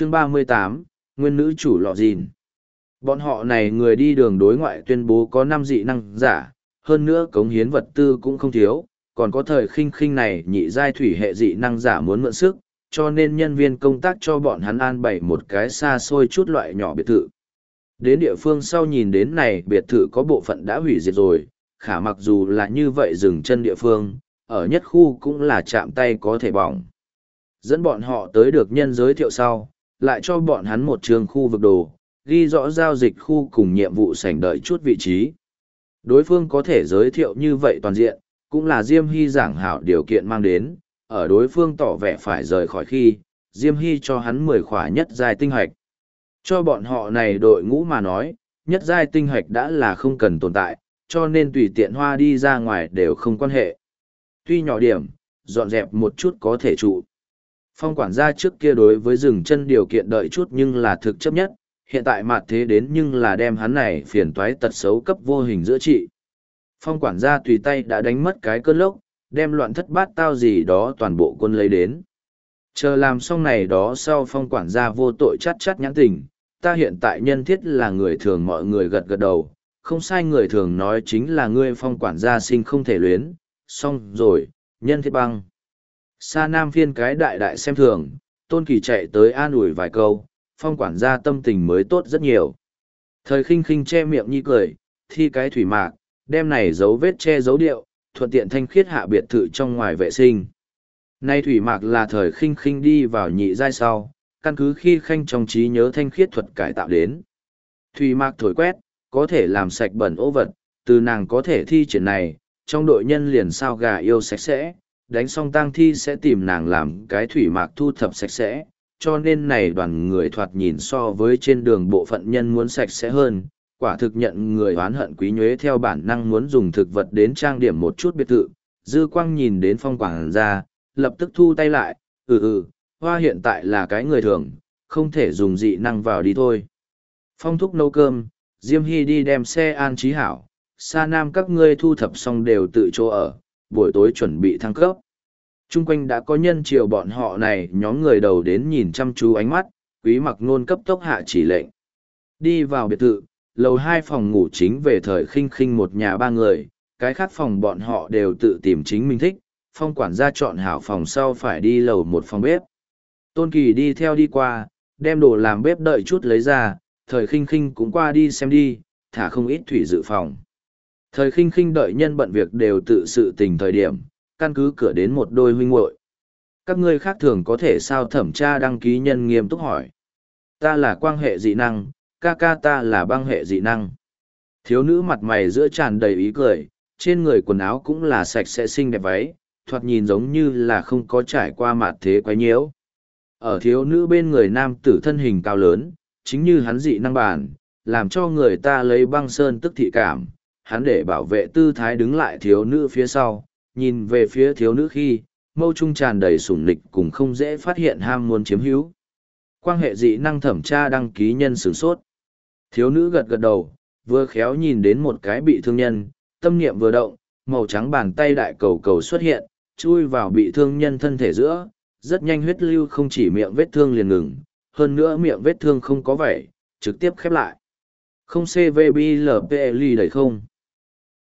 chương ba mươi tám, nguyên nữ chủ lọ dìn. Bọn họ này người đi đường đối ngoại tuyên bố có năm dị năng giả, hơn nữa cống hiến vật tư cũng không thiếu, còn có thời khinh khinh này nhị giai thủy hệ dị năng giả muốn mượn sức, cho nên nhân viên công tác cho bọn hắn an bày một cái xa xôi chút loại nhỏ biệt thự. Đến địa phương sau nhìn đến này, biệt thự có bộ phận đã hủy diệt rồi, khả mặc dù là như vậy dừng chân địa phương, ở nhất khu cũng là chạm tay có thể bỏng. Dẫn bọn họ tới được nhân giới thiệu sau lại cho bọn hắn một trường khu vực đồ, ghi rõ giao dịch khu cùng nhiệm vụ sảnh đợi chút vị trí. Đối phương có thể giới thiệu như vậy toàn diện, cũng là Diêm Hy giảng hảo điều kiện mang đến, ở đối phương tỏ vẻ phải rời khỏi khi, Diêm Hy cho hắn mười khỏa nhất giai tinh hoạch. Cho bọn họ này đội ngũ mà nói, nhất giai tinh hoạch đã là không cần tồn tại, cho nên tùy tiện hoa đi ra ngoài đều không quan hệ. Tuy nhỏ điểm, dọn dẹp một chút có thể trụ. Phong quản gia trước kia đối với dừng chân điều kiện đợi chút nhưng là thực chấp nhất, hiện tại mặt thế đến nhưng là đem hắn này phiền toái tật xấu cấp vô hình giữa trị. Phong quản gia tùy tay đã đánh mất cái cơn lốc, đem loạn thất bát tao gì đó toàn bộ quân lấy đến. Chờ làm xong này đó sau phong quản gia vô tội chắt chắt nhãn tình, ta hiện tại nhân thiết là người thường mọi người gật gật đầu, không sai người thường nói chính là ngươi phong quản gia sinh không thể luyến, xong rồi, nhân thiết băng. Sa Nam phiên cái đại đại xem thường, Tôn Kỳ chạy tới an ủi vài câu, phong quản gia tâm tình mới tốt rất nhiều. Thời khinh khinh che miệng nhi cười, thi cái thủy mạc, đem này dấu vết che dấu điệu, thuận tiện thanh khiết hạ biệt thự trong ngoài vệ sinh. Nay thủy mạc là thời khinh khinh đi vào nhị giai sau, căn cứ khi khanh trong trí nhớ thanh khiết thuật cải tạo đến. Thủy mạc thổi quét, có thể làm sạch bẩn ô vật, từ nàng có thể thi triển này, trong đội nhân liền sao gà yêu sạch sẽ, đánh xong tang thi sẽ tìm nàng làm cái thủy mạc thu thập sạch sẽ, cho nên này đoàn người thoạt nhìn so với trên đường bộ phận nhân muốn sạch sẽ hơn, quả thực nhận người oán hận quý nhuế theo bản năng muốn dùng thực vật đến trang điểm một chút biệt thự. Dư quang nhìn đến phong quảng ra, lập tức thu tay lại, ừ ừ, hoa hiện tại là cái người thường, không thể dùng dị năng vào đi thôi. Phong thúc nấu cơm, Diêm Hy đi đem xe an trí hảo, xa nam các ngươi thu thập xong đều tự chỗ ở, buổi tối chuẩn bị thăng cấp. Trung quanh đã có nhân chiều bọn họ này nhóm người đầu đến nhìn chăm chú ánh mắt, quý mặc nôn cấp tốc hạ chỉ lệnh. Đi vào biệt thự, lầu hai phòng ngủ chính về thời khinh khinh một nhà ba người, cái khác phòng bọn họ đều tự tìm chính mình thích, phong quản gia chọn hảo phòng sau phải đi lầu một phòng bếp. Tôn Kỳ đi theo đi qua, đem đồ làm bếp đợi chút lấy ra, thời khinh khinh cũng qua đi xem đi, thả không ít thủy dự phòng. Thời khinh khinh đợi nhân bận việc đều tự sự tình thời điểm, căn cứ cửa đến một đôi huynh muội. Các ngươi khác thường có thể sao thẩm tra đăng ký nhân nghiêm túc hỏi. Ta là quan hệ dị năng, ca ca ta là băng hệ dị năng. Thiếu nữ mặt mày giữa tràn đầy ý cười, trên người quần áo cũng là sạch sẽ xinh đẹp váy, thoạt nhìn giống như là không có trải qua mạt thế quái nhiễu. Ở thiếu nữ bên người nam tử thân hình cao lớn, chính như hắn dị năng bản, làm cho người ta lấy băng sơn tức thị cảm, hắn để bảo vệ tư thái đứng lại thiếu nữ phía sau, nhìn về phía thiếu nữ khi, mâu trung tràn đầy sủng nịch cùng không dễ phát hiện ham muốn chiếm hữu. Quan hệ dị năng thẩm tra đăng ký nhân sửng sốt. Thiếu nữ gật gật đầu, vừa khéo nhìn đến một cái bị thương nhân, tâm niệm vừa động, màu trắng bàn tay đại cầu cầu xuất hiện, chui vào bị thương nhân thân thể giữa, rất nhanh huyết lưu không chỉ miệng vết thương liền ngừng, hơn nữa miệng vết thương không có vẻ, trực tiếp khép lại. Không CVBLPLI đầy không.